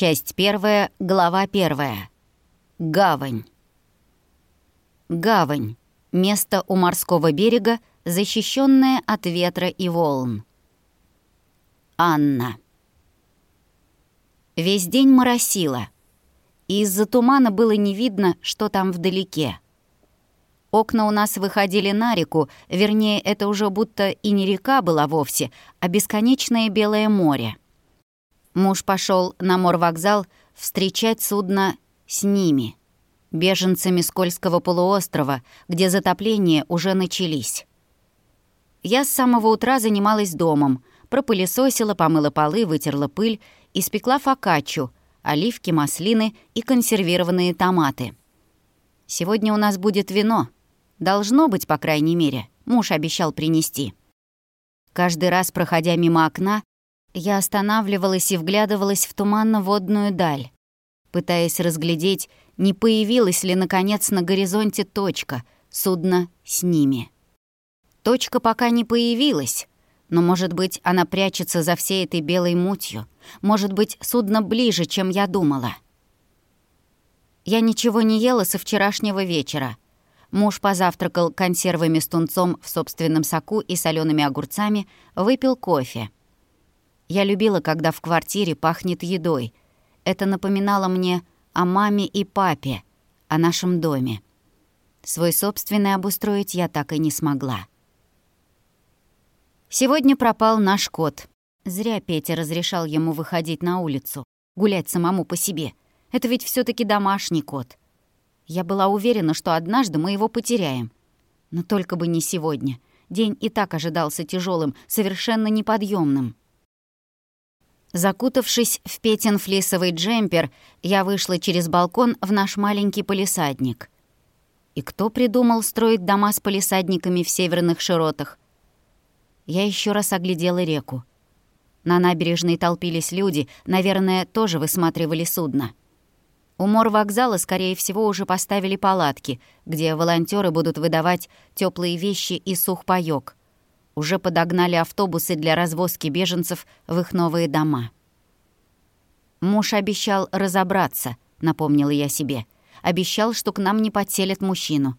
Часть первая, глава первая. Гавань. Гавань. Место у морского берега, защищенное от ветра и волн. Анна. Весь день моросило. Из-за тумана было не видно, что там вдалеке. Окна у нас выходили на реку, вернее, это уже будто и не река была вовсе, а бесконечное белое море. Муж пошел на морвокзал встречать судно с ними, беженцами Скользкого полуострова, где затопления уже начались. Я с самого утра занималась домом, пропылесосила, помыла полы, вытерла пыль, испекла фокаччу, оливки, маслины и консервированные томаты. Сегодня у нас будет вино — Должно быть, по крайней мере, муж обещал принести. Каждый раз, проходя мимо окна, я останавливалась и вглядывалась в туманно-водную даль, пытаясь разглядеть, не появилась ли, наконец, на горизонте точка, судно с ними. Точка пока не появилась, но, может быть, она прячется за всей этой белой мутью. Может быть, судно ближе, чем я думала. Я ничего не ела со вчерашнего вечера — Муж позавтракал консервами с тунцом в собственном соку и солеными огурцами, выпил кофе. Я любила, когда в квартире пахнет едой. Это напоминало мне о маме и папе, о нашем доме. Свой собственный обустроить я так и не смогла. Сегодня пропал наш кот. Зря Петя разрешал ему выходить на улицу, гулять самому по себе. Это ведь все таки домашний кот. Я была уверена, что однажды мы его потеряем. Но только бы не сегодня. День и так ожидался тяжелым, совершенно неподъемным. Закутавшись в Петин флисовый джемпер, я вышла через балкон в наш маленький полисадник. И кто придумал строить дома с полисадниками в северных широтах? Я еще раз оглядела реку. На набережной толпились люди, наверное, тоже высматривали судно. У морвокзала, скорее всего, уже поставили палатки, где волонтеры будут выдавать теплые вещи и сухпайок. Уже подогнали автобусы для развозки беженцев в их новые дома. «Муж обещал разобраться», — напомнила я себе. «Обещал, что к нам не подселят мужчину.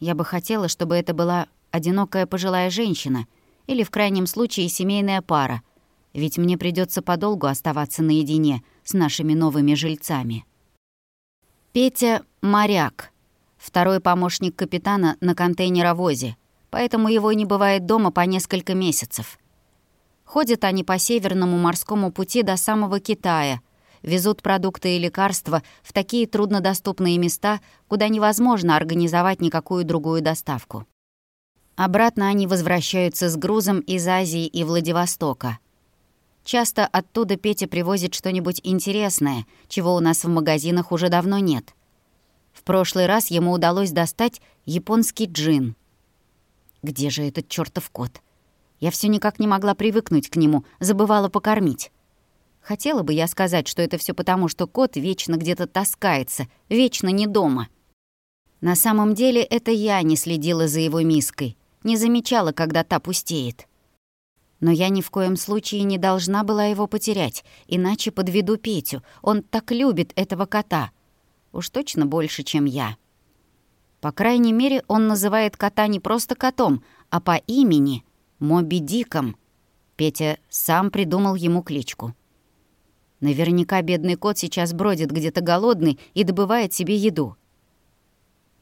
Я бы хотела, чтобы это была одинокая пожилая женщина или, в крайнем случае, семейная пара, ведь мне придется подолгу оставаться наедине с нашими новыми жильцами». Петя — моряк, второй помощник капитана на контейнеровозе, поэтому его не бывает дома по несколько месяцев. Ходят они по Северному морскому пути до самого Китая, везут продукты и лекарства в такие труднодоступные места, куда невозможно организовать никакую другую доставку. Обратно они возвращаются с грузом из Азии и Владивостока — Часто оттуда Петя привозит что-нибудь интересное, чего у нас в магазинах уже давно нет. В прошлый раз ему удалось достать японский джин. Где же этот чёртов кот? Я все никак не могла привыкнуть к нему, забывала покормить. Хотела бы я сказать, что это все потому, что кот вечно где-то таскается, вечно не дома. На самом деле это я не следила за его миской, не замечала, когда та пустеет. Но я ни в коем случае не должна была его потерять, иначе подведу Петю. Он так любит этого кота. Уж точно больше, чем я. По крайней мере, он называет кота не просто котом, а по имени — Моби Диком. Петя сам придумал ему кличку. Наверняка бедный кот сейчас бродит где-то голодный и добывает себе еду.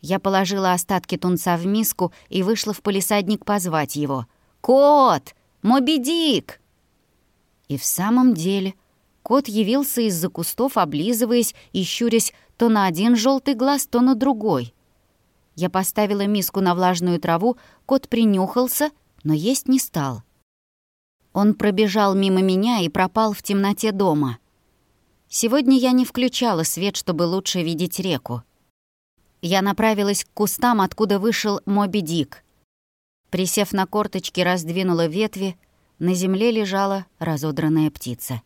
Я положила остатки тунца в миску и вышла в полисадник позвать его. «Кот! Моби Дик!» И в самом деле кот явился из-за кустов, облизываясь и щурясь то на один желтый глаз, то на другой. Я поставила миску на влажную траву, кот принюхался, но есть не стал. Он пробежал мимо меня и пропал в темноте дома. Сегодня я не включала свет, чтобы лучше видеть реку. Я направилась к кустам, откуда вышел Моби Дик. Присев на корточки, раздвинула ветви. На земле лежала разодранная птица.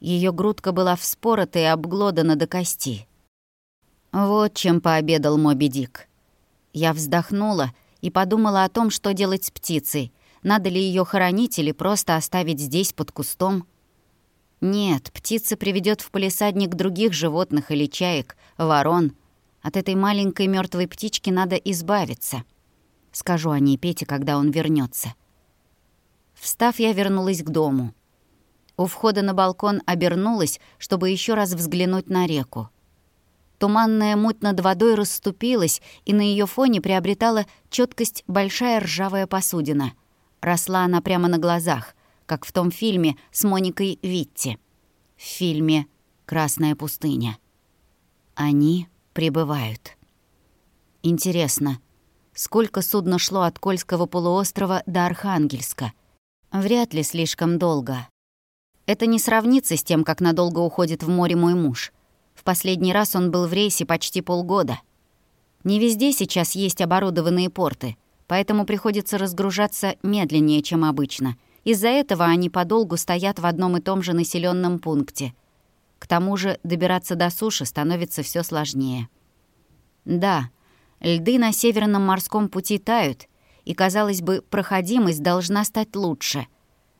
Ее грудка была вспорота и обглодана до кости. Вот чем пообедал Моби Дик. Я вздохнула и подумала о том, что делать с птицей. Надо ли ее хоронить или просто оставить здесь под кустом? Нет, птица приведет в полисадник других животных или чаек, ворон. От этой маленькой мертвой птички надо избавиться. Скажу о ней Пете, когда он вернется. Встав, я вернулась к дому. У входа на балкон обернулась, чтобы еще раз взглянуть на реку. Туманная муть над водой расступилась, и на ее фоне приобретала четкость большая ржавая посудина. Росла она прямо на глазах, как в том фильме с Моникой Витти. В фильме «Красная пустыня». Они прибывают. Интересно, сколько судно шло от Кольского полуострова до Архангельска? Вряд ли слишком долго. Это не сравнится с тем, как надолго уходит в море мой муж. В последний раз он был в рейсе почти полгода. Не везде сейчас есть оборудованные порты, поэтому приходится разгружаться медленнее, чем обычно. Из-за этого они подолгу стоят в одном и том же населенном пункте. К тому же добираться до суши становится все сложнее. Да, льды на Северном морском пути тают, и, казалось бы, проходимость должна стать лучше.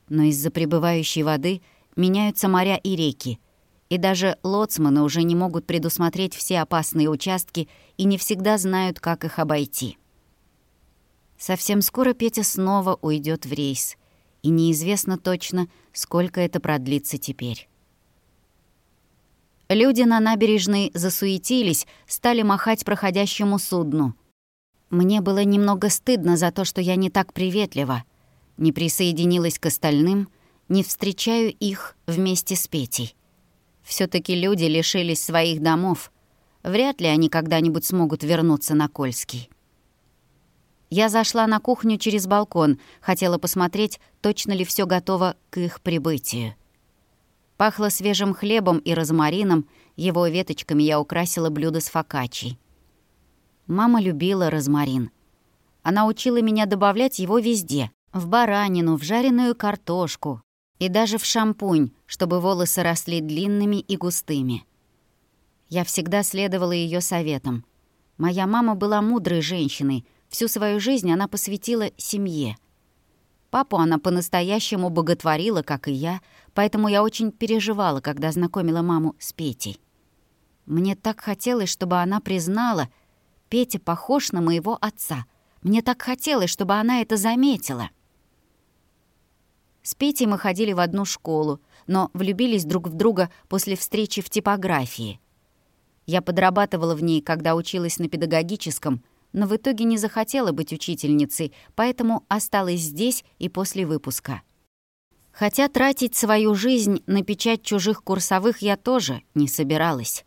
Но из-за прибывающей воды меняются моря и реки — и даже лоцманы уже не могут предусмотреть все опасные участки и не всегда знают, как их обойти. Совсем скоро Петя снова уйдет в рейс, и неизвестно точно, сколько это продлится теперь. Люди на набережной засуетились, стали махать проходящему судну. Мне было немного стыдно за то, что я не так приветлива, не присоединилась к остальным, не встречаю их вместе с Петей все таки люди лишились своих домов. Вряд ли они когда-нибудь смогут вернуться на Кольский. Я зашла на кухню через балкон, хотела посмотреть, точно ли все готово к их прибытию. Пахло свежим хлебом и розмарином, его веточками я украсила блюдо с фокаччей. Мама любила розмарин. Она учила меня добавлять его везде — в баранину, в жареную картошку, и даже в шампунь, чтобы волосы росли длинными и густыми. Я всегда следовала ее советам. Моя мама была мудрой женщиной, всю свою жизнь она посвятила семье. Папу она по-настоящему боготворила, как и я, поэтому я очень переживала, когда знакомила маму с Петей. Мне так хотелось, чтобы она признала, Петя похож на моего отца. Мне так хотелось, чтобы она это заметила. С Петей мы ходили в одну школу, но влюбились друг в друга после встречи в типографии. Я подрабатывала в ней, когда училась на педагогическом, но в итоге не захотела быть учительницей, поэтому осталась здесь и после выпуска. Хотя тратить свою жизнь на печать чужих курсовых я тоже не собиралась.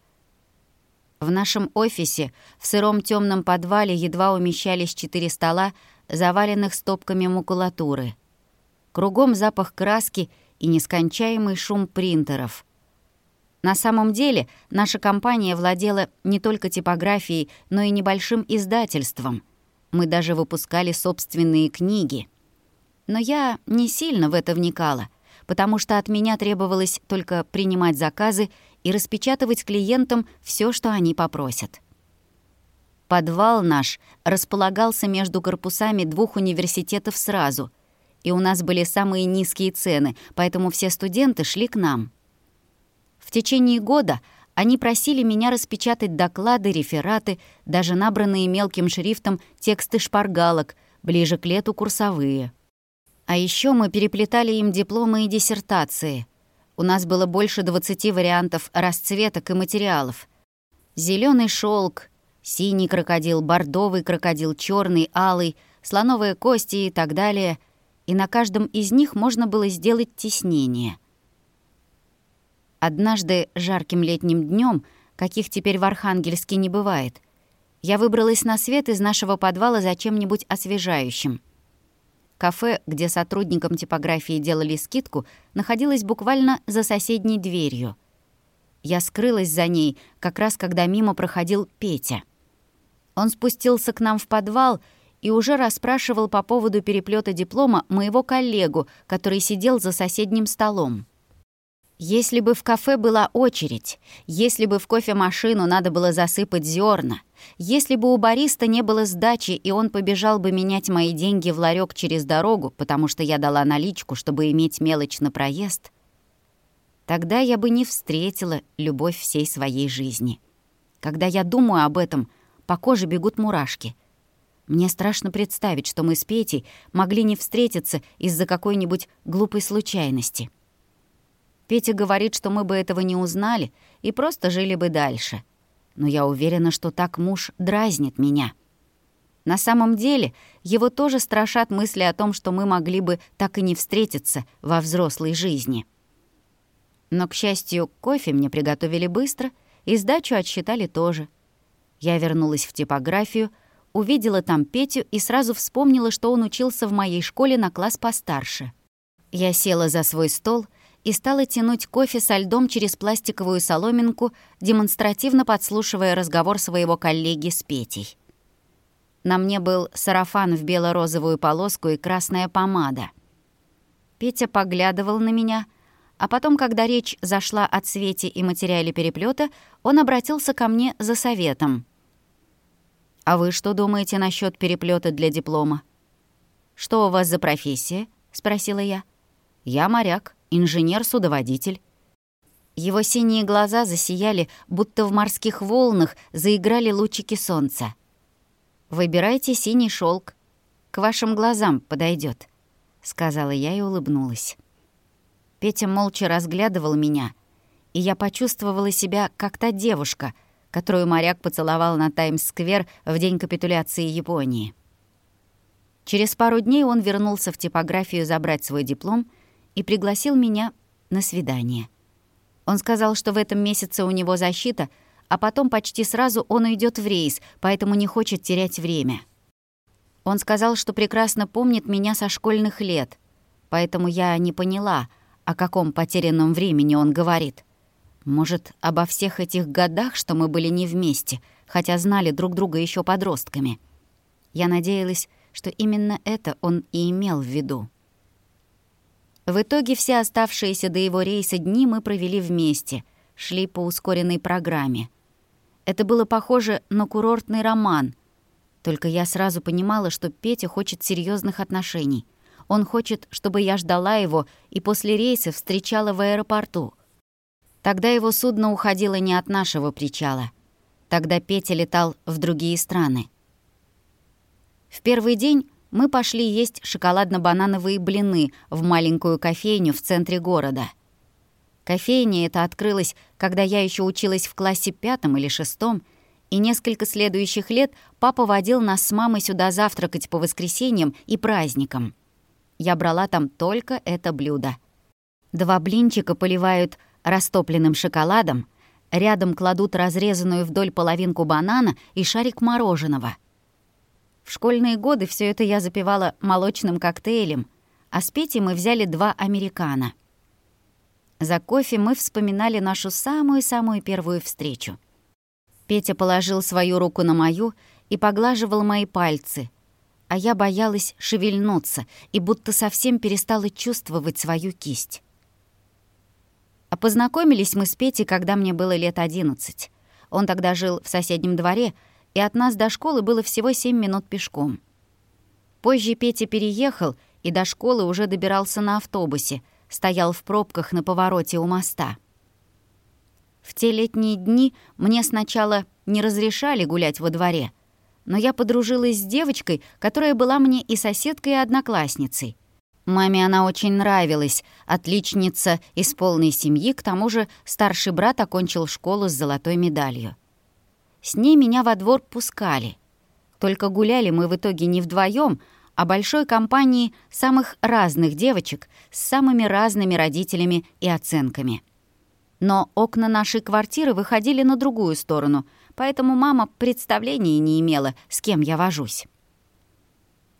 В нашем офисе в сыром темном подвале едва умещались четыре стола, заваленных стопками макулатуры. Кругом запах краски и нескончаемый шум принтеров. На самом деле наша компания владела не только типографией, но и небольшим издательством. Мы даже выпускали собственные книги. Но я не сильно в это вникала, потому что от меня требовалось только принимать заказы и распечатывать клиентам все, что они попросят. Подвал наш располагался между корпусами двух университетов сразу — и у нас были самые низкие цены, поэтому все студенты шли к нам. В течение года они просили меня распечатать доклады, рефераты, даже набранные мелким шрифтом тексты шпаргалок, ближе к лету курсовые. А еще мы переплетали им дипломы и диссертации. У нас было больше 20 вариантов расцветок и материалов. Зеленый шелк, синий крокодил, бордовый крокодил, черный, алый, слоновые кости и так далее — и на каждом из них можно было сделать теснение. Однажды жарким летним днем, каких теперь в Архангельске не бывает, я выбралась на свет из нашего подвала за чем-нибудь освежающим. Кафе, где сотрудникам типографии делали скидку, находилось буквально за соседней дверью. Я скрылась за ней, как раз когда мимо проходил Петя. Он спустился к нам в подвал — и уже расспрашивал по поводу переплета диплома моего коллегу, который сидел за соседним столом. Если бы в кафе была очередь, если бы в кофемашину надо было засыпать зерна, если бы у бариста не было сдачи, и он побежал бы менять мои деньги в ларек через дорогу, потому что я дала наличку, чтобы иметь мелочь на проезд, тогда я бы не встретила любовь всей своей жизни. Когда я думаю об этом, по коже бегут мурашки. Мне страшно представить, что мы с Петей могли не встретиться из-за какой-нибудь глупой случайности. Петя говорит, что мы бы этого не узнали и просто жили бы дальше. Но я уверена, что так муж дразнит меня. На самом деле, его тоже страшат мысли о том, что мы могли бы так и не встретиться во взрослой жизни. Но, к счастью, кофе мне приготовили быстро, и сдачу отсчитали тоже. Я вернулась в типографию, увидела там Петю и сразу вспомнила, что он учился в моей школе на класс постарше. Я села за свой стол и стала тянуть кофе со льдом через пластиковую соломинку, демонстративно подслушивая разговор своего коллеги с Петей. На мне был сарафан в бело-розовую полоску и красная помада. Петя поглядывал на меня, а потом, когда речь зашла о цвете и материале переплета, он обратился ко мне за советом. «А вы что думаете насчет переплета для диплома?» «Что у вас за профессия?» — спросила я. «Я моряк, инженер-судоводитель». Его синие глаза засияли, будто в морских волнах заиграли лучики солнца. Выбирайте синий шелк. К вашим глазам подойдет, сказала я и улыбнулась. Петя молча разглядывал меня, и я почувствовала себя как та девушка, которую моряк поцеловал на Таймс-сквер в день капитуляции Японии. Через пару дней он вернулся в типографию забрать свой диплом и пригласил меня на свидание. Он сказал, что в этом месяце у него защита — а потом почти сразу он уйдет в рейс, поэтому не хочет терять время. Он сказал, что прекрасно помнит меня со школьных лет, поэтому я не поняла, о каком потерянном времени он говорит. Может, обо всех этих годах, что мы были не вместе, хотя знали друг друга еще подростками. Я надеялась, что именно это он и имел в виду. В итоге все оставшиеся до его рейса дни мы провели вместе, шли по ускоренной программе — это было похоже на курортный роман. Только я сразу понимала, что Петя хочет серьезных отношений. Он хочет, чтобы я ждала его и после рейса встречала в аэропорту. Тогда его судно уходило не от нашего причала. Тогда Петя летал в другие страны. В первый день мы пошли есть шоколадно-банановые блины в маленькую кофейню в центре города — Кофейня эта открылась, когда я еще училась в классе пятом или шестом, и несколько следующих лет папа водил нас с мамой сюда завтракать по воскресеньям и праздникам. Я брала там только это блюдо. Два блинчика поливают растопленным шоколадом, рядом кладут разрезанную вдоль половинку банана и шарик мороженого. В школьные годы все это я запивала молочным коктейлем, а с Петей мы взяли два американо — за кофе мы вспоминали нашу самую-самую первую встречу. Петя положил свою руку на мою и поглаживал мои пальцы, а я боялась шевельнуться и будто совсем перестала чувствовать свою кисть. А познакомились мы с Петей, когда мне было лет одиннадцать. Он тогда жил в соседнем дворе, и от нас до школы было всего семь минут пешком. Позже Петя переехал и до школы уже добирался на автобусе — стоял в пробках на повороте у моста. В те летние дни мне сначала не разрешали гулять во дворе, но я подружилась с девочкой, которая была мне и соседкой, и одноклассницей. Маме она очень нравилась, отличница из полной семьи, к тому же старший брат окончил школу с золотой медалью. С ней меня во двор пускали. Только гуляли мы в итоге не вдвоем, о большой компании самых разных девочек с самыми разными родителями и оценками. Но окна нашей квартиры выходили на другую сторону, поэтому мама представления не имела, с кем я вожусь.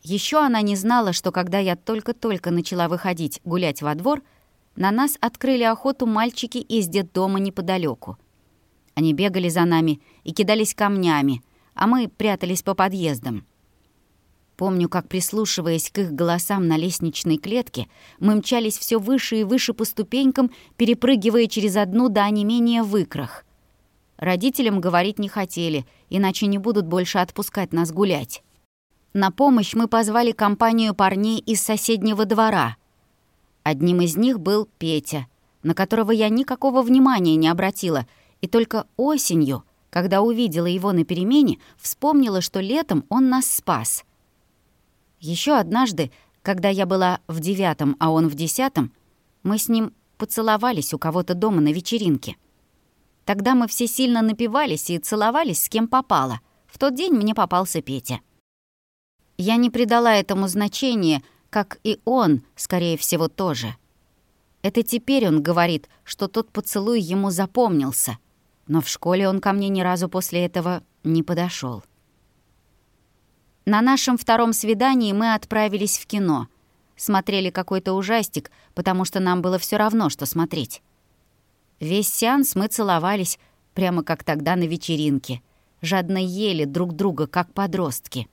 Еще она не знала, что когда я только-только начала выходить гулять во двор, на нас открыли охоту мальчики из детдома неподалеку. Они бегали за нами и кидались камнями, а мы прятались по подъездам. Помню, как, прислушиваясь к их голосам на лестничной клетке, мы мчались все выше и выше по ступенькам, перепрыгивая через одну до онемения в икрах. Родителям говорить не хотели, иначе не будут больше отпускать нас гулять. На помощь мы позвали компанию парней из соседнего двора. Одним из них был Петя, на которого я никакого внимания не обратила, и только осенью, когда увидела его на перемене, вспомнила, что летом он нас спас. Еще однажды, когда я была в девятом, а он в десятом, мы с ним поцеловались у кого-то дома на вечеринке. Тогда мы все сильно напивались и целовались с кем попало. В тот день мне попался Петя. Я не придала этому значения, как и он, скорее всего, тоже. Это теперь он говорит, что тот поцелуй ему запомнился, но в школе он ко мне ни разу после этого не подошел. На нашем втором свидании мы отправились в кино. Смотрели какой-то ужастик, потому что нам было все равно, что смотреть. Весь сеанс мы целовались, прямо как тогда на вечеринке. Жадно ели друг друга, как подростки.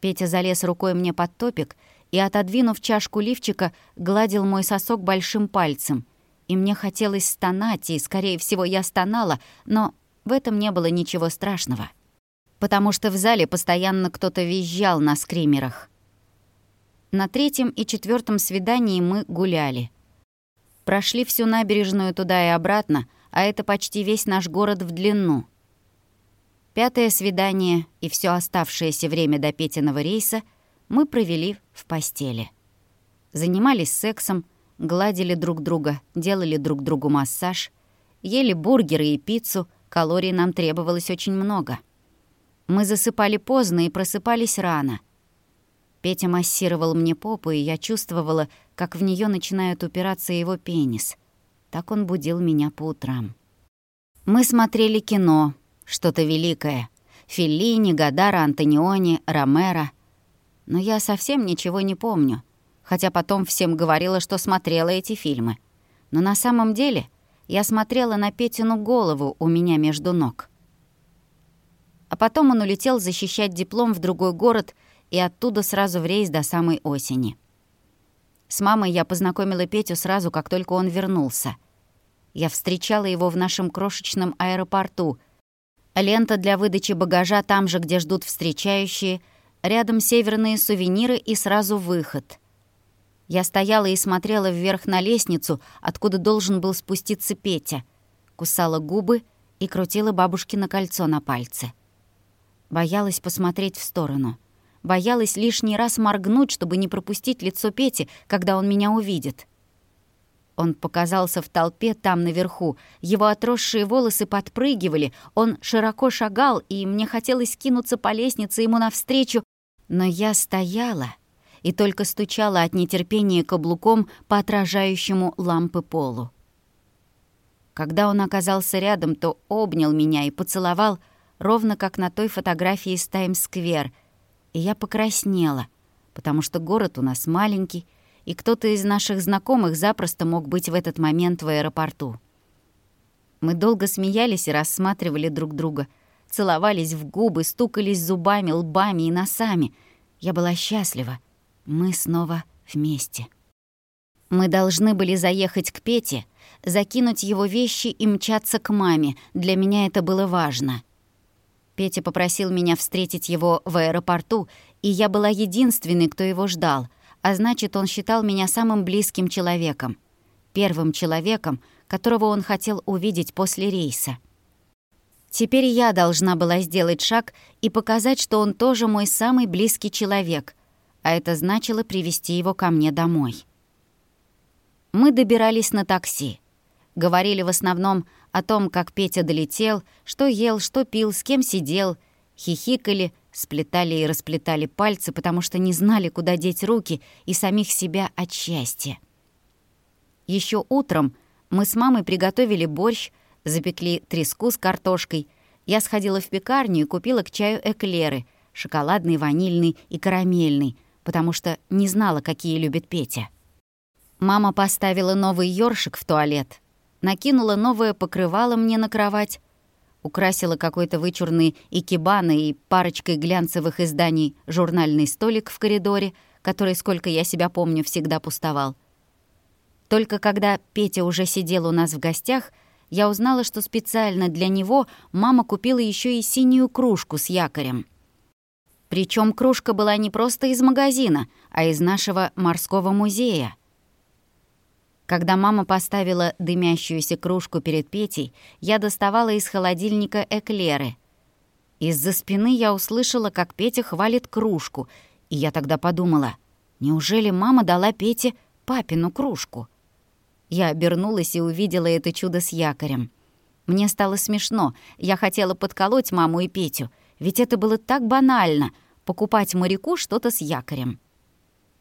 Петя залез рукой мне под топик и, отодвинув чашку лифчика, гладил мой сосок большим пальцем. И мне хотелось стонать, и, скорее всего, я стонала, но в этом не было ничего страшного. Потому что в зале постоянно кто-то визжал на скримерах. На третьем и четвертом свидании мы гуляли. Прошли всю набережную туда и обратно, а это почти весь наш город в длину. Пятое свидание и все оставшееся время до Петиного рейса — мы провели в постели. Занимались сексом, гладили друг друга, делали друг другу массаж, ели бургеры и пиццу, калорий нам требовалось очень много. Мы засыпали поздно и просыпались рано. Петя массировал мне попу, и я чувствовала, как в нее начинает упираться его пенис. Так он будил меня по утрам. Мы смотрели кино, что-то великое. Феллини, Гадара, Антониони, Ромеро — но я совсем ничего не помню, хотя потом всем говорила, что смотрела эти фильмы. Но на самом деле я смотрела на Петину голову у меня между ног. А потом он улетел защищать диплом в другой город и оттуда сразу в рейс до самой осени. С мамой я познакомила Петю сразу, как только он вернулся. Я встречала его в нашем крошечном аэропорту. Лента для выдачи багажа там же, где ждут встречающие — Рядом северные сувениры и сразу выход. Я стояла и смотрела вверх на лестницу, откуда должен был спуститься Петя. Кусала губы и крутила бабушкино кольцо на пальце. Боялась посмотреть в сторону. Боялась лишний раз моргнуть, чтобы не пропустить лицо Пети, когда он меня увидит. Он показался в толпе там наверху. Его отросшие волосы подпрыгивали, он широко шагал, и мне хотелось кинуться по лестнице ему навстречу, но я стояла и только стучала от нетерпения каблуком по отражающему лампы полу. Когда он оказался рядом, то обнял меня и поцеловал, ровно как на той фотографии из Таймс-сквер, и я покраснела, потому что город у нас маленький, и кто-то из наших знакомых запросто мог быть в этот момент в аэропорту. Мы долго смеялись и рассматривали друг друга — целовались в губы, стукались зубами, лбами и носами. Я была счастлива. Мы снова вместе. Мы должны были заехать к Пете, закинуть его вещи и мчаться к маме. Для меня это было важно. Петя попросил меня встретить его в аэропорту, и я была единственной, кто его ждал, а значит, он считал меня самым близким человеком. Первым человеком, которого он хотел увидеть после рейса. Теперь я должна была сделать шаг и показать, что он тоже мой самый близкий человек, а это значило привести его ко мне домой. Мы добирались на такси. Говорили в основном о том, как Петя долетел, что ел, что пил, с кем сидел, хихикали, сплетали и расплетали пальцы, потому что не знали, куда деть руки и самих себя от счастья. Еще утром мы с мамой приготовили борщ, запекли треску с картошкой. Я сходила в пекарню и купила к чаю эклеры, шоколадный, ванильный и карамельный, потому что не знала, какие любит Петя. Мама поставила новый ёршик в туалет, накинула новое покрывало мне на кровать, украсила какой-то вычурный икебаной и парочкой глянцевых изданий журнальный столик в коридоре, который, сколько я себя помню, всегда пустовал. Только когда Петя уже сидел у нас в гостях — я узнала, что специально для него мама купила еще и синюю кружку с якорем. Причем кружка была не просто из магазина, а из нашего морского музея. Когда мама поставила дымящуюся кружку перед Петей, я доставала из холодильника эклеры. Из-за спины я услышала, как Петя хвалит кружку, и я тогда подумала, неужели мама дала Пете папину кружку? Я обернулась и увидела это чудо с якорем. Мне стало смешно, я хотела подколоть маму и Петю, ведь это было так банально — покупать моряку что-то с якорем.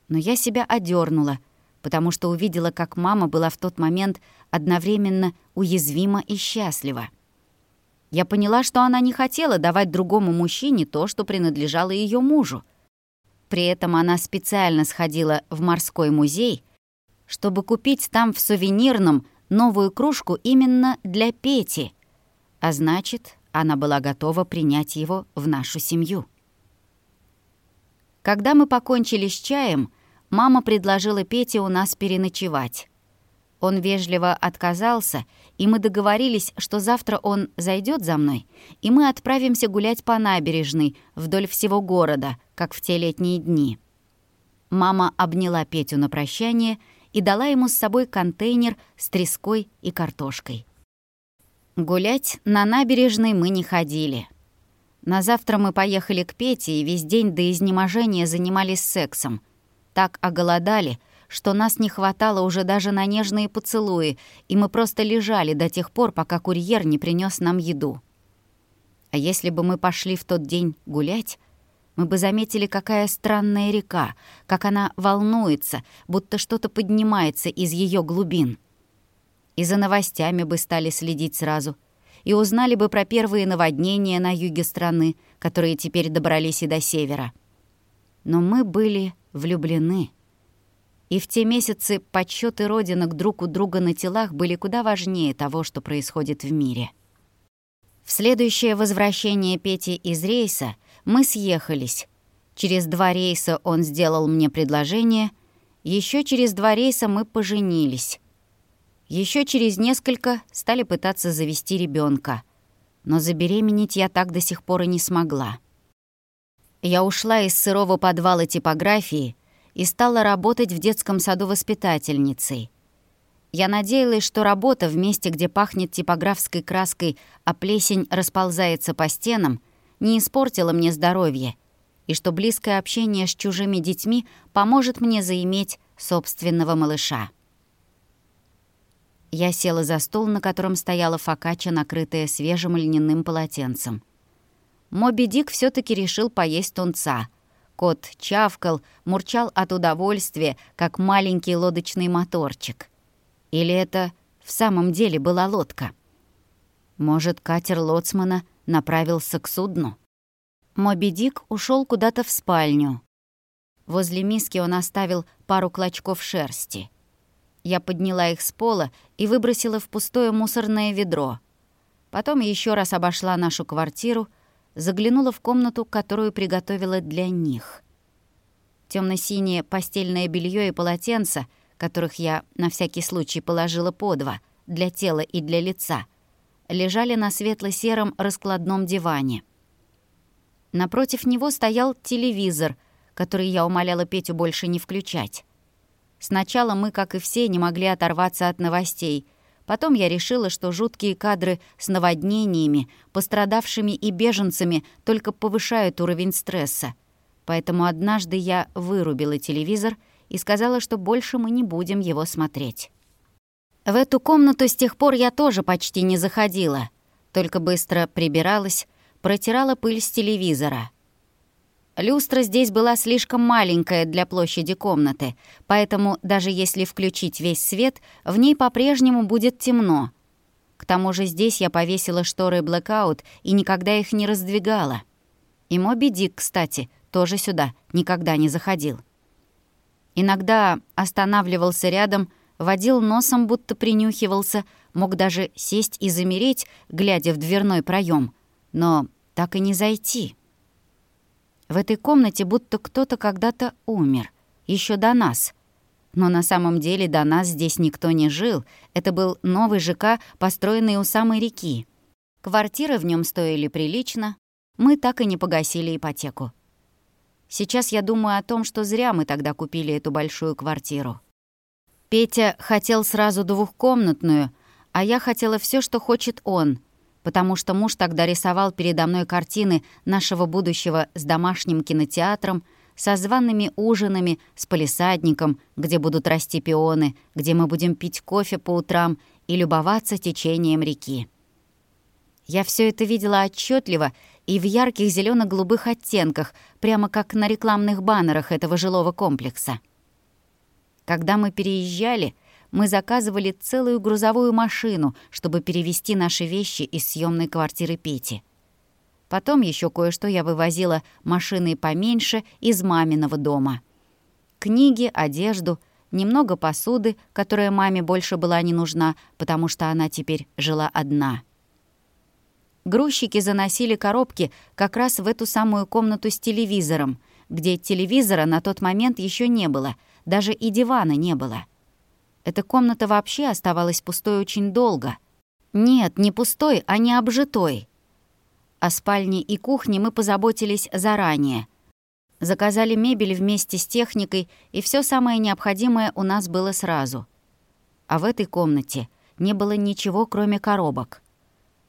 Но я себя одернула — потому что увидела, как мама была в тот момент одновременно уязвима и счастлива. Я поняла, что она не хотела давать другому мужчине то, что принадлежало ее мужу. При этом она специально сходила в морской музей, чтобы купить там в сувенирном новую кружку именно для Пети. А значит, она была готова принять его в нашу семью. Когда мы покончили с чаем, мама предложила Пете у нас переночевать. Он вежливо отказался, и мы договорились, что завтра он зайдет за мной, и мы отправимся гулять по набережной вдоль всего города, как в те летние дни. Мама обняла Петю на прощание и дала ему с собой контейнер с треской и картошкой. Гулять на набережной мы не ходили. На завтра мы поехали к Пете и весь день до изнеможения занимались сексом — так оголодали, что нас не хватало уже даже на нежные поцелуи, и мы просто лежали до тех пор, пока курьер не принес нам еду. А если бы мы пошли в тот день гулять, мы бы заметили, какая странная река, как она волнуется, будто что-то поднимается из ее глубин. И за новостями бы стали следить сразу, и узнали бы про первые наводнения на юге страны, которые теперь добрались и до севера. Но мы были влюблены. И в те месяцы подсчёты родинок друг у друга на телах были куда важнее того, что происходит в мире. В следующее возвращение Пети из рейса мы съехались. Через два рейса он сделал мне предложение, еще через два рейса мы поженились. Еще через несколько стали пытаться завести ребенка, но забеременеть я так до сих пор и не смогла. Я ушла из сырого подвала типографии и стала работать в детском саду воспитательницей. Я надеялась, что работа в месте, где пахнет типографской краской, а плесень расползается по стенам, не испортила мне здоровье, и что близкое общение с чужими детьми поможет мне заиметь собственного малыша. Я села за стол, на котором стояла фокачча, накрытая свежим льняным полотенцем. Моби Дик все таки решил поесть тунца. Кот чавкал, мурчал от удовольствия, как маленький лодочный моторчик. Или это в самом деле была лодка? Может, катер лоцмана направился к судну? Моби Дик ушел куда-то в спальню. Возле миски он оставил пару клочков шерсти. Я подняла их с пола и выбросила в пустое мусорное ведро. Потом еще раз обошла нашу квартиру — заглянула в комнату, которую приготовила для них. Темно-синее постельное белье и полотенца, которых я на всякий случай положила по два, для тела и для лица, лежали на светло-сером раскладном диване. Напротив него стоял телевизор, который я умоляла Петю больше не включать. Сначала мы, как и все, не могли оторваться от новостей — Потом я решила, что жуткие кадры с наводнениями, пострадавшими и беженцами только повышают уровень стресса. Поэтому однажды я вырубила телевизор и сказала, что больше мы не будем его смотреть. В эту комнату с тех пор я тоже почти не заходила, только быстро прибиралась, протирала пыль с телевизора — Люстра здесь была слишком маленькая для площади комнаты, поэтому даже если включить весь свет, в ней по-прежнему будет темно. К тому же здесь я повесила шторы блэкаут и никогда их не раздвигала. И Моби Дик, кстати, тоже сюда никогда не заходил. Иногда останавливался рядом, водил носом, будто принюхивался, мог даже сесть и замереть, глядя в дверной проем, но так и не зайти. В этой комнате будто кто-то когда-то умер, еще до нас. Но на самом деле до нас здесь никто не жил. Это был новый ЖК, построенный у самой реки. Квартиры в нем стоили прилично. Мы так и не погасили ипотеку. Сейчас я думаю о том, что зря мы тогда купили эту большую квартиру. Петя хотел сразу двухкомнатную, а я хотела все, что хочет он, потому что муж тогда рисовал передо мной картины нашего будущего с домашним кинотеатром, со зваными ужинами, с полисадником, где будут расти пионы, где мы будем пить кофе по утрам и любоваться течением реки. Я все это видела отчетливо и в ярких зелено голубых оттенках, прямо как на рекламных баннерах этого жилого комплекса. Когда мы переезжали, мы заказывали целую грузовую машину, чтобы перевезти наши вещи из съемной квартиры Пети. Потом еще кое-что я вывозила машиной поменьше из маминого дома. Книги, одежду, немного посуды, которая маме больше была не нужна, потому что она теперь жила одна. Грузчики заносили коробки как раз в эту самую комнату с телевизором, где телевизора на тот момент еще не было — даже и дивана не было. Эта комната вообще оставалась пустой очень долго. Нет, не пустой, а не обжитой. О спальне и кухне мы позаботились заранее. Заказали мебель вместе с техникой, и все самое необходимое у нас было сразу. А в этой комнате не было ничего, кроме коробок.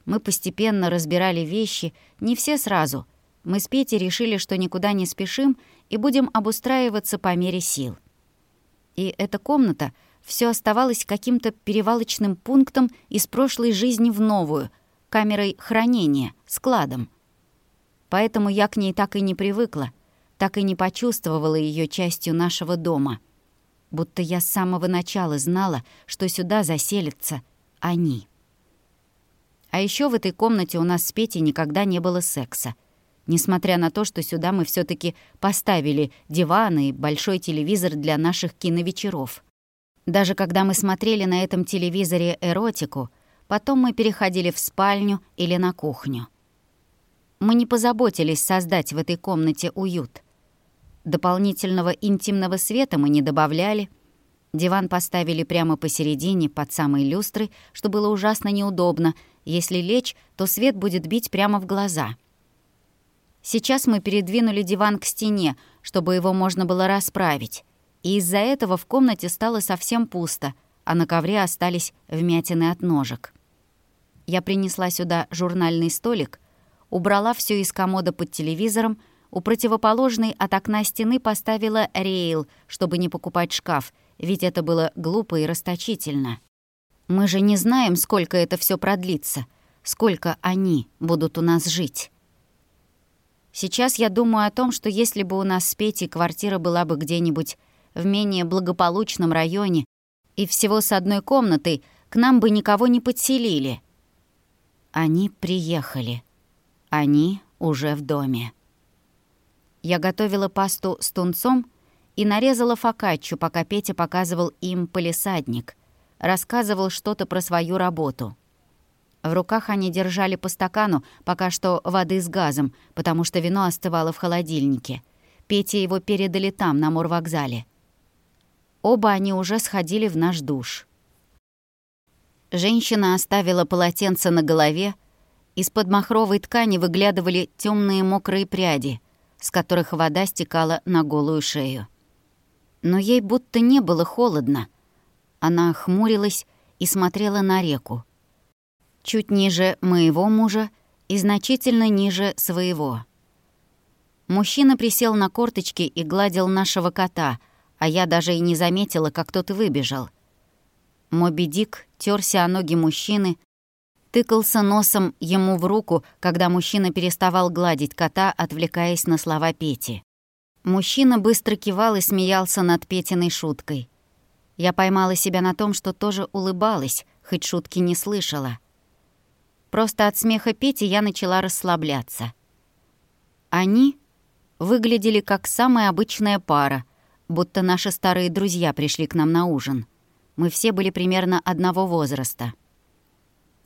Мы постепенно разбирали вещи, не все сразу. Мы с Петей решили, что никуда не спешим и будем обустраиваться по мере сил и эта комната все оставалась каким-то перевалочным пунктом из прошлой жизни в новую, камерой хранения, складом. Поэтому я к ней так и не привыкла, так и не почувствовала ее частью нашего дома. Будто я с самого начала знала, что сюда заселятся они. А еще в этой комнате у нас с Петей никогда не было секса — несмотря на то, что сюда мы все таки поставили диваны и большой телевизор для наших киновечеров. Даже когда мы смотрели на этом телевизоре эротику, потом мы переходили в спальню или на кухню. Мы не позаботились создать в этой комнате уют. Дополнительного интимного света мы не добавляли. Диван поставили прямо посередине, под самой люстрой, что было ужасно неудобно. Если лечь, то свет будет бить прямо в глаза — Сейчас мы передвинули диван к стене, чтобы его можно было расправить. И из-за этого в комнате стало совсем пусто, а на ковре остались вмятины от ножек. Я принесла сюда журнальный столик, убрала все из комода под телевизором, у противоположной от окна стены поставила рейл, чтобы не покупать шкаф, ведь это было глупо и расточительно. Мы же не знаем, сколько это все продлится, сколько они будут у нас жить. Сейчас я думаю о том, что если бы у нас с Петей квартира была бы где-нибудь в менее благополучном районе и всего с одной комнатой, к нам бы никого не подселили. Они приехали. Они уже в доме. Я готовила пасту с тунцом и нарезала фокаччу, пока Петя показывал им полисадник, рассказывал что-то про свою работу — в руках они держали по стакану пока что воды с газом, потому что вино остывало в холодильнике. Пете его передали там, на морвокзале. Оба они уже сходили в наш душ. Женщина оставила полотенце на голове, из-под махровой ткани выглядывали темные мокрые пряди, с которых вода стекала на голую шею. Но ей будто не было холодно. Она хмурилась и смотрела на реку чуть ниже моего мужа и значительно ниже своего. Мужчина присел на корточки и гладил нашего кота, а я даже и не заметила, как тот выбежал. Моби Дик терся о ноги мужчины, тыкался носом ему в руку, когда мужчина переставал гладить кота, отвлекаясь на слова Пети. Мужчина быстро кивал и смеялся над Петиной шуткой. Я поймала себя на том, что тоже улыбалась, хоть шутки не слышала — Просто от смеха Пети я начала расслабляться. Они выглядели как самая обычная пара, будто наши старые друзья пришли к нам на ужин. Мы все были примерно одного возраста.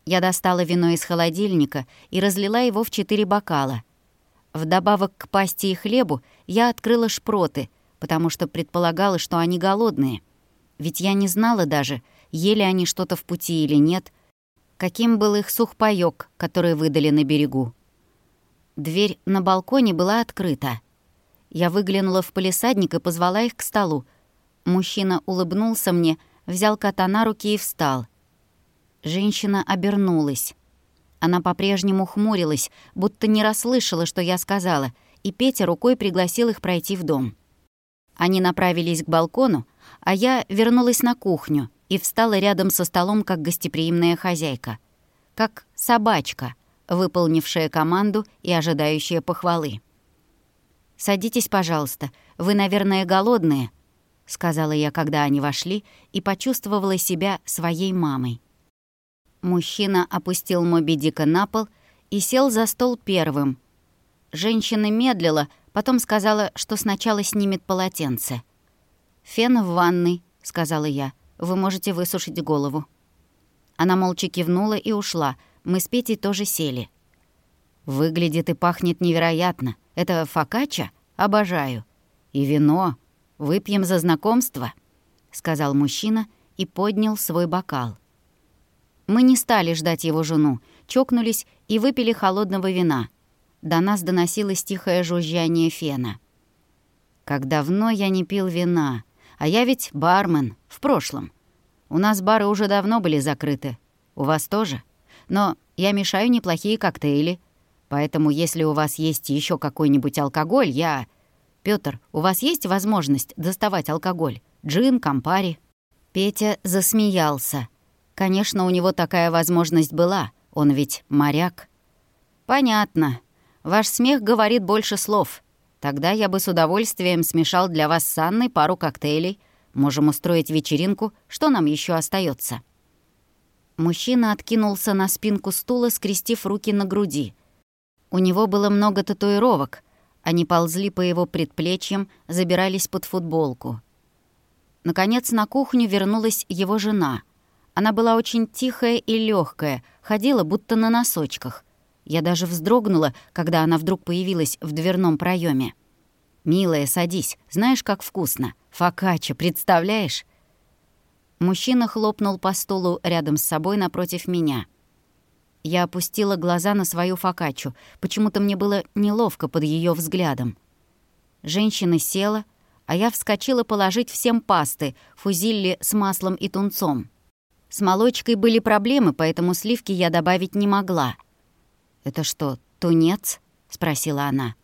Я достала вино из холодильника и разлила его в четыре бокала. Вдобавок к пасте и хлебу я открыла шпроты, потому что предполагала, что они голодные. Ведь я не знала даже, ели они что-то в пути или нет — каким был их сухпайок, который выдали на берегу. Дверь на балконе была открыта. Я выглянула в полисадник и позвала их к столу. Мужчина улыбнулся мне, взял кота на руки и встал. Женщина обернулась. Она по-прежнему хмурилась, будто не расслышала, что я сказала, и Петя рукой пригласил их пройти в дом. Они направились к балкону, а я вернулась на кухню и встала рядом со столом как гостеприимная хозяйка. Как собачка, выполнившая команду и ожидающая похвалы. «Садитесь, пожалуйста. Вы, наверное, голодные», — сказала я, когда они вошли, и почувствовала себя своей мамой. Мужчина опустил Моби Дика на пол и сел за стол первым. Женщина медлила, потом сказала, что сначала снимет полотенце. «Фен в ванной», — сказала я. «Вы можете высушить голову». Она молча кивнула и ушла. Мы с Петей тоже сели. «Выглядит и пахнет невероятно. Это фокачча? Обожаю. И вино. Выпьем за знакомство», — сказал мужчина и поднял свой бокал. Мы не стали ждать его жену, чокнулись и выпили холодного вина. До нас доносилось тихое жужжание фена. Как давно я не пил вина. А я ведь бармен, в прошлом. У нас бары уже давно были закрыты. У вас тоже? Но я мешаю неплохие коктейли. Поэтому если у вас есть еще какой-нибудь алкоголь, я... Пётр, у вас есть возможность доставать алкоголь? Джин, компари?» Петя засмеялся. Конечно, у него такая возможность была. Он ведь моряк. «Понятно. Ваш смех говорит больше слов. Тогда я бы с удовольствием смешал для вас с Анной пару коктейлей. Можем устроить вечеринку. Что нам еще остается? Мужчина откинулся на спинку стула, скрестив руки на груди. У него было много татуировок. Они ползли по его предплечьям, забирались под футболку. Наконец на кухню вернулась его жена — она была очень тихая и легкая, ходила будто на носочках. Я даже вздрогнула, когда она вдруг появилась в дверном проеме. «Милая, садись. Знаешь, как вкусно? Фокаччо, представляешь?» Мужчина хлопнул по столу рядом с собой напротив меня. Я опустила глаза на свою фокаччу. Почему-то мне было неловко под ее взглядом. Женщина села, а я вскочила положить всем пасты, фузилли с маслом и тунцом. С молочкой были проблемы, поэтому сливки я добавить не могла. «Это что, тунец?» — спросила она.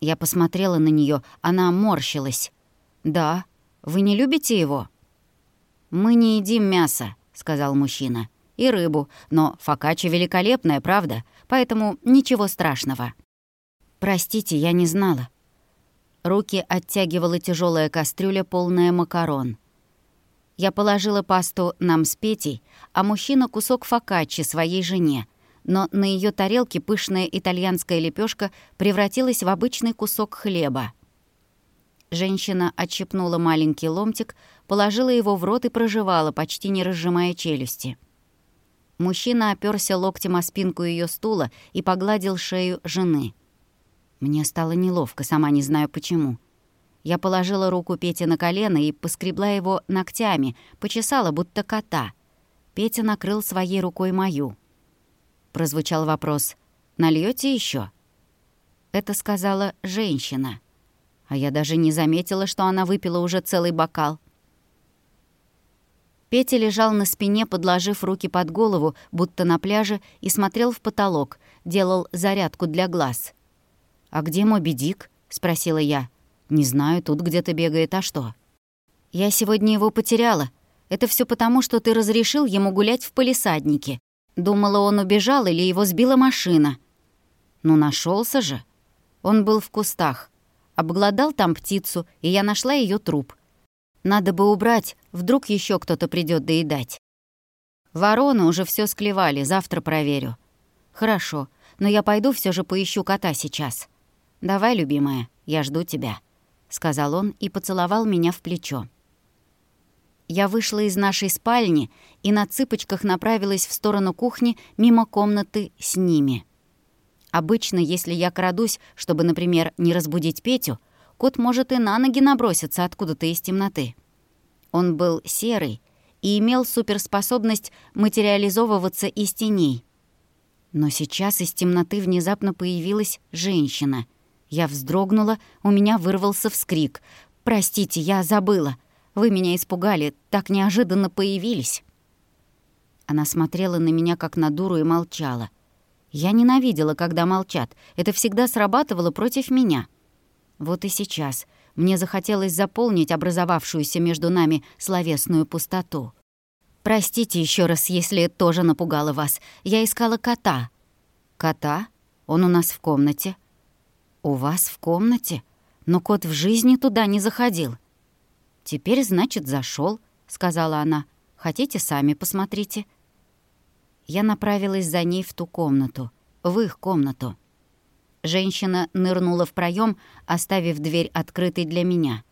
Я посмотрела на нее, она морщилась. «Да. Вы не любите его?» «Мы не едим мясо», — сказал мужчина. «И рыбу. Но фокаччо великолепная, правда? Поэтому ничего страшного». «Простите, я не знала». Руки оттягивала тяжелая кастрюля, полная макарон. Я положила пасту нам с Петей, а мужчина кусок фокаччи своей жене, но на ее тарелке пышная итальянская лепешка превратилась в обычный кусок хлеба. Женщина отщипнула маленький ломтик, положила его в рот и прожевала, почти не разжимая челюсти. Мужчина оперся локтем о спинку ее стула и погладил шею жены. Мне стало неловко, сама не знаю почему. Я положила руку Пете на колено и поскребла его ногтями, почесала, будто кота. Петя накрыл своей рукой мою. Прозвучал вопрос «Нальёте еще? Это сказала женщина. А я даже не заметила, что она выпила уже целый бокал. Петя лежал на спине, подложив руки под голову, будто на пляже, и смотрел в потолок, делал зарядку для глаз. «А где Моби Дик?» — спросила я. «Не знаю, тут где-то бегает, а что?» «Я сегодня его потеряла. Это все потому, что ты разрешил ему гулять в полисаднике. Думала, он убежал или его сбила машина». «Ну, нашелся же. Он был в кустах. Обглодал там птицу, и я нашла ее труп. Надо бы убрать, вдруг еще кто-то придет доедать». «Вороны уже все склевали, завтра проверю». «Хорошо, но я пойду все же поищу кота сейчас. Давай, любимая, я жду тебя». — сказал он и поцеловал меня в плечо. Я вышла из нашей спальни и на цыпочках направилась в сторону кухни мимо комнаты с ними. Обычно, если я крадусь, чтобы, например, не разбудить Петю, кот может и на ноги наброситься откуда-то из темноты. Он был серый и имел суперспособность материализовываться из теней. Но сейчас из темноты внезапно появилась женщина — я вздрогнула, у меня вырвался вскрик. «Простите, я забыла. Вы меня испугали, так неожиданно появились». Она смотрела на меня, как на дуру, и молчала. Я ненавидела, когда молчат. Это всегда срабатывало против меня. Вот и сейчас мне захотелось заполнить образовавшуюся между нами словесную пустоту. «Простите еще раз, если тоже напугала вас. Я искала кота». «Кота? Он у нас в комнате». «У вас в комнате? Но кот в жизни туда не заходил». «Теперь, значит, зашел, сказала она. «Хотите, сами посмотрите». Я направилась за ней в ту комнату, в их комнату. Женщина нырнула в проем, оставив дверь открытой для меня.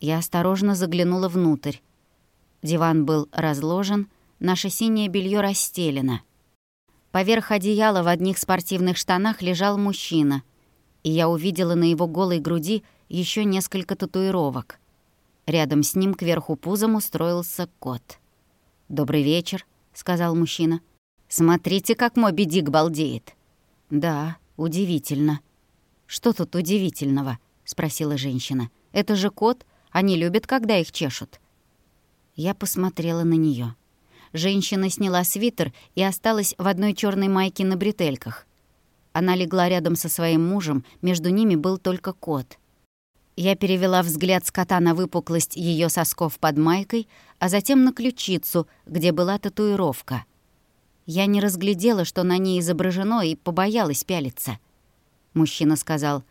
Я осторожно заглянула внутрь. Диван был разложен, наше синее белье расстелено. Поверх одеяла в одних спортивных штанах лежал мужчина, и я увидела на его голой груди еще несколько татуировок. Рядом с ним кверху пузом устроился кот. «Добрый вечер», — сказал мужчина. Смотрите, как Моби Дик балдеет». «Да, удивительно». «Что тут удивительного?» — спросила женщина. «Это же кот. Они любят, когда их чешут». Я посмотрела на нее. Женщина сняла свитер и осталась в одной черной майке на бретельках. Она легла рядом со своим мужем, между ними был только кот. Я перевела взгляд с кота на выпуклость ее сосков под майкой, а затем на ключицу, где была татуировка — я не разглядела, что на ней изображено, и побоялась пялиться. Мужчина сказал,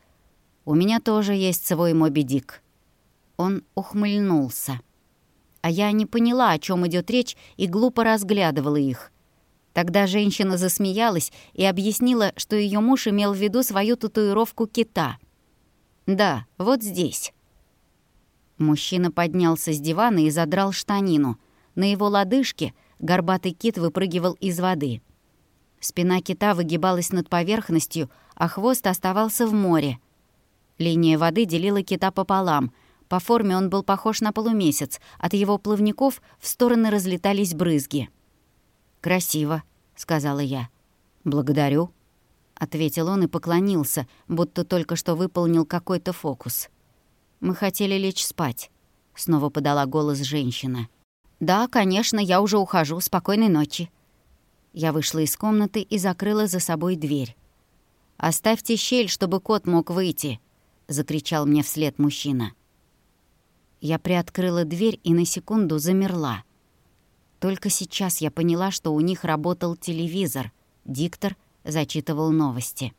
«У меня тоже есть свой Моби Дик». Он ухмыльнулся. А я не поняла, о чем идет речь, и глупо разглядывала их. Тогда женщина засмеялась и объяснила, что ее муж имел в виду свою татуировку кита. «Да, вот здесь». Мужчина поднялся с дивана и задрал штанину. На его лодыжке — горбатый кит выпрыгивал из воды. Спина кита выгибалась над поверхностью, а хвост оставался в море. Линия воды делила кита пополам. По форме он был похож на полумесяц. От его плавников в стороны разлетались брызги. «Красиво», — сказала я. «Благодарю», — ответил он и поклонился, будто только что выполнил какой-то фокус. «Мы хотели лечь спать», — снова подала голос женщина. «Да, конечно, я уже ухожу. Спокойной ночи». Я вышла из комнаты и закрыла за собой дверь. «Оставьте щель, чтобы кот мог выйти», — закричал мне вслед мужчина. Я приоткрыла дверь и на секунду замерла. Только сейчас я поняла, что у них работал телевизор. Диктор зачитывал новости.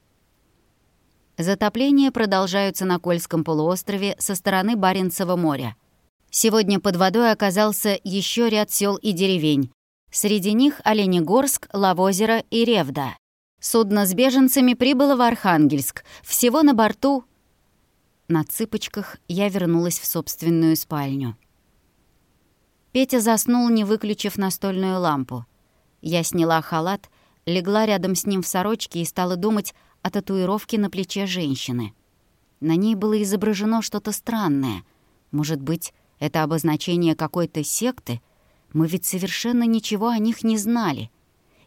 Затопления продолжаются на Кольском полуострове со стороны Баренцева моря — Сегодня под водой оказался еще ряд сел и деревень. Среди них Оленегорск, Лавозеро и Ревда. Судно с беженцами прибыло в Архангельск. Всего на борту... На цыпочках я вернулась в собственную спальню. Петя заснул, не выключив настольную лампу. Я сняла халат, легла рядом с ним в сорочке и стала думать о татуировке на плече женщины. На ней было изображено что-то странное. Может быть, это обозначение какой-то секты? Мы ведь совершенно ничего о них не знали.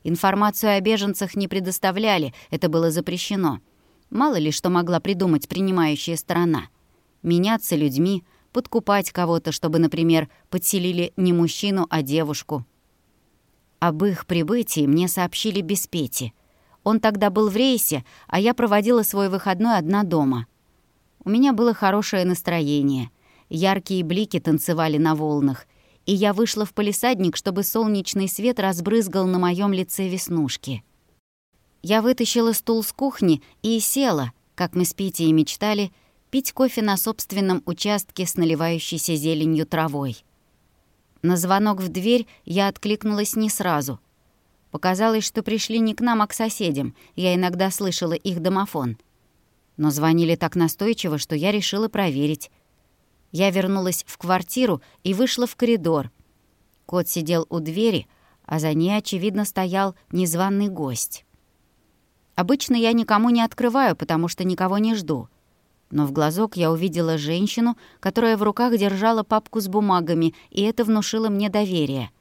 Информацию о беженцах не предоставляли, это было запрещено. Мало ли что могла придумать принимающая сторона. Меняться людьми, подкупать кого-то, чтобы, например, подселили не мужчину, а девушку. Об их прибытии мне сообщили без Пети. Он тогда был в рейсе, а я проводила свой выходной одна дома. У меня было хорошее настроение — Яркие блики танцевали на волнах, и я вышла в палисадник, чтобы солнечный свет разбрызгал на моем лице веснушки. Я вытащила стул с кухни и села, как мы с Питей мечтали, пить кофе на собственном участке с наливающейся зеленью травой. На звонок в дверь я откликнулась не сразу. Показалось, что пришли не к нам, а к соседям. Я иногда слышала их домофон. Но звонили так настойчиво, что я решила проверить. Я вернулась в квартиру и вышла в коридор. Кот сидел у двери, а за ней, очевидно, стоял незваный гость. Обычно я никому не открываю, потому что никого не жду. Но в глазок я увидела женщину, которая в руках держала папку с бумагами, и это внушило мне доверие.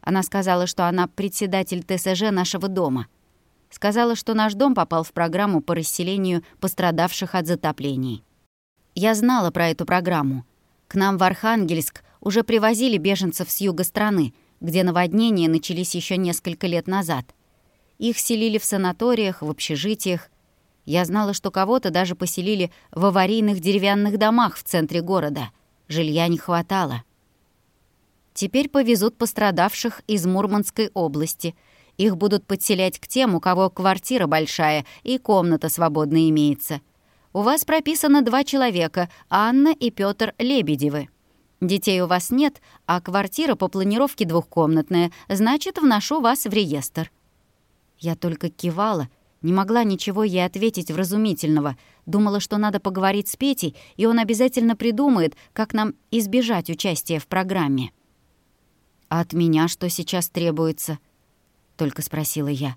Она сказала, что она председатель ТСЖ нашего дома. Сказала, что наш дом попал в программу по расселению пострадавших от затоплений. Я знала про эту программу — к нам в Архангельск уже привозили беженцев с юга страны, где наводнения начались еще несколько лет назад. Их селили в санаториях, в общежитиях. Я знала, что кого-то даже поселили в аварийных деревянных домах в центре города. Жилья не хватало. Теперь повезут пострадавших из Мурманской области. Их будут подселять к тем, у кого квартира большая и комната свободная имеется. У вас прописано два человека, Анна и Пётр Лебедевы. Детей у вас нет, а квартира по планировке двухкомнатная, значит, вношу вас в реестр». Я только кивала, не могла ничего ей ответить вразумительного. Думала, что надо поговорить с Петей, и он обязательно придумает, как нам избежать участия в программе. «А от меня что сейчас требуется?» — только спросила я.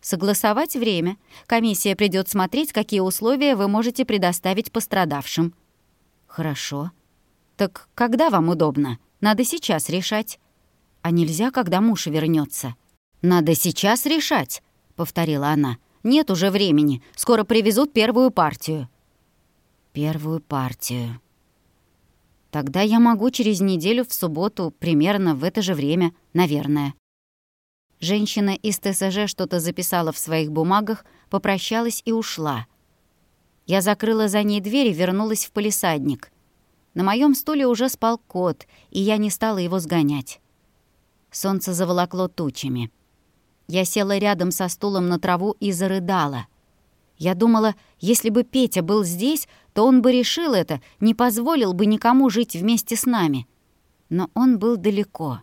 «Согласовать время. Комиссия придет смотреть, какие условия вы можете предоставить пострадавшим». «Хорошо», «Так когда вам удобно? Надо сейчас решать». «А нельзя, когда муж вернется. «Надо сейчас решать», — повторила она. «Нет уже времени. Скоро привезут первую партию». «Первую партию». «Тогда я могу через неделю в субботу, примерно в это же время, наверное». Женщина из ТСЖ что-то записала в своих бумагах, попрощалась и ушла. Я закрыла за ней дверь и вернулась в полисадник. На моем стуле уже спал кот, и я не стала его сгонять. Солнце заволокло тучами. Я села рядом со стулом на траву и зарыдала. Я думала, если бы Петя был здесь, то он бы решил это, не позволил бы никому жить вместе с нами. Но он был далеко.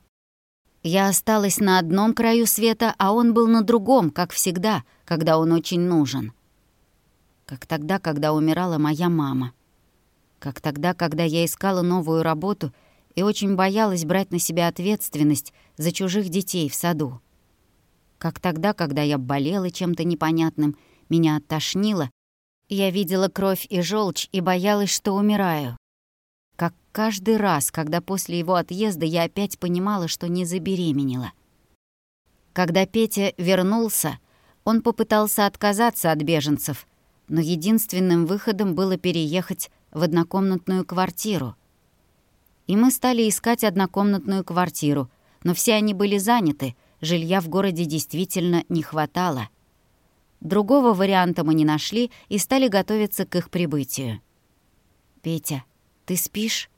Я осталась на одном краю света, а он был на другом, как всегда, когда он очень нужен. Как тогда, когда умирала моя мама как тогда, когда я искала новую работу и очень боялась брать на себя ответственность за чужих детей в саду. Как тогда, когда я болела чем-то непонятным, меня оттошнило, я видела кровь и желчь и боялась, что умираю. Каждый раз, когда после его отъезда я опять понимала, что не забеременела. Когда Петя вернулся, он попытался отказаться от беженцев, но единственным выходом было переехать в однокомнатную квартиру. И мы стали искать однокомнатную квартиру, но все они были заняты, жилья в городе действительно не хватало. Другого варианта мы не нашли и стали готовиться к их прибытию. «Петя, ты спишь?»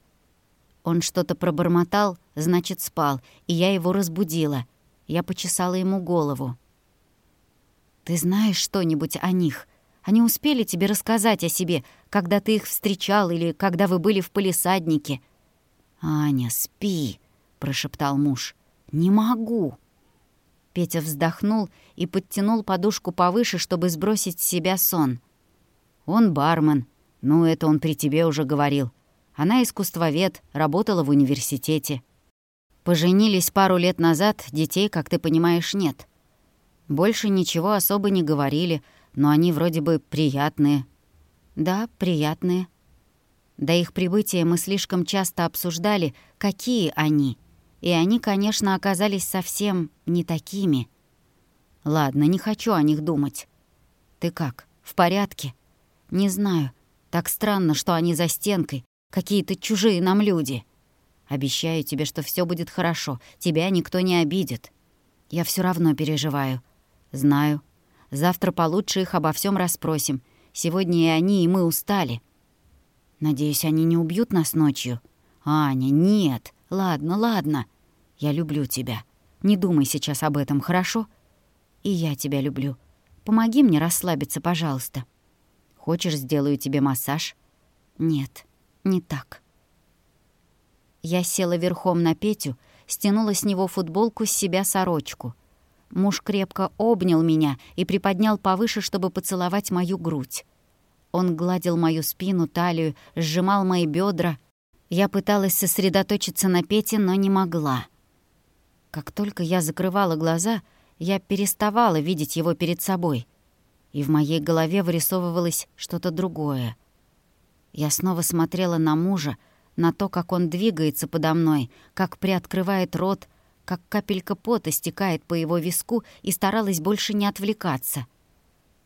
Он что-то пробормотал, значит, спал, и я его разбудила. Я почесала ему голову. «Ты знаешь что-нибудь о них?» Они успели тебе рассказать о себе, когда ты их встречал или когда вы были в полисаднике?» «Аня, спи», — прошептал муж. «Не могу». Петя вздохнул и подтянул подушку повыше, чтобы сбросить с себя сон. «Он бармен. Ну, это он при тебе уже говорил. Она искусствовед, работала в университете. Поженились пару лет назад, детей, как ты понимаешь, нет. Больше ничего особо не говорили, но они вроде бы приятные». «Да, приятные». До их прибытия мы слишком часто обсуждали, какие они. И они, конечно, оказались совсем не такими. Ладно, не хочу о них думать. Ты как, в порядке? Не знаю. Так странно, что они за стенкой. Какие-то чужие нам люди. Обещаю тебе, что все будет хорошо. Тебя никто не обидит. Я все равно переживаю. Знаю, Завтра получше их обо всем расспросим. Сегодня и они, и мы устали. Надеюсь, они не убьют нас ночью? Аня, нет. Ладно, ладно. Я люблю тебя. Не думай сейчас об этом, хорошо? И я тебя люблю. Помоги мне расслабиться, пожалуйста. Хочешь, сделаю тебе массаж? Нет, не так. Я села верхом на Петю, стянула с него футболку, с себя сорочку — Муж крепко обнял меня и приподнял повыше, чтобы поцеловать мою грудь. Он гладил мою спину, талию, сжимал мои бедра. Я пыталась сосредоточиться на Пете, но не могла. Как только я закрывала глаза, я переставала видеть его перед собой, и в моей голове вырисовывалось что-то другое. Я снова смотрела на мужа, на то, как он двигается подо мной, как приоткрывает рот, как капелька пота стекает по его виску и старалась больше не отвлекаться.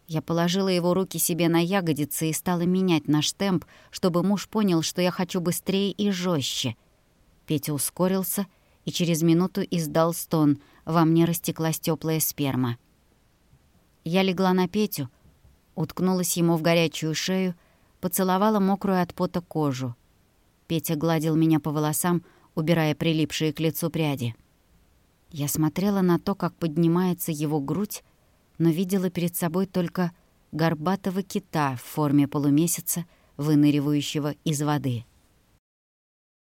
Я положила его руки себе на ягодицы и стала менять наш темп, чтобы муж понял, что я хочу быстрее и жестче. Петя ускорился и через минуту издал стон. Во мне растеклась теплая сперма. Я легла на Петю, уткнулась ему в горячую шею, поцеловала мокрую от пота кожу. Петя гладил меня по волосам, убирая прилипшие к лицу пряди. Я смотрела на то, как поднимается его грудь, но видела перед собой только горбатого кита в форме полумесяца, выныривающего из воды.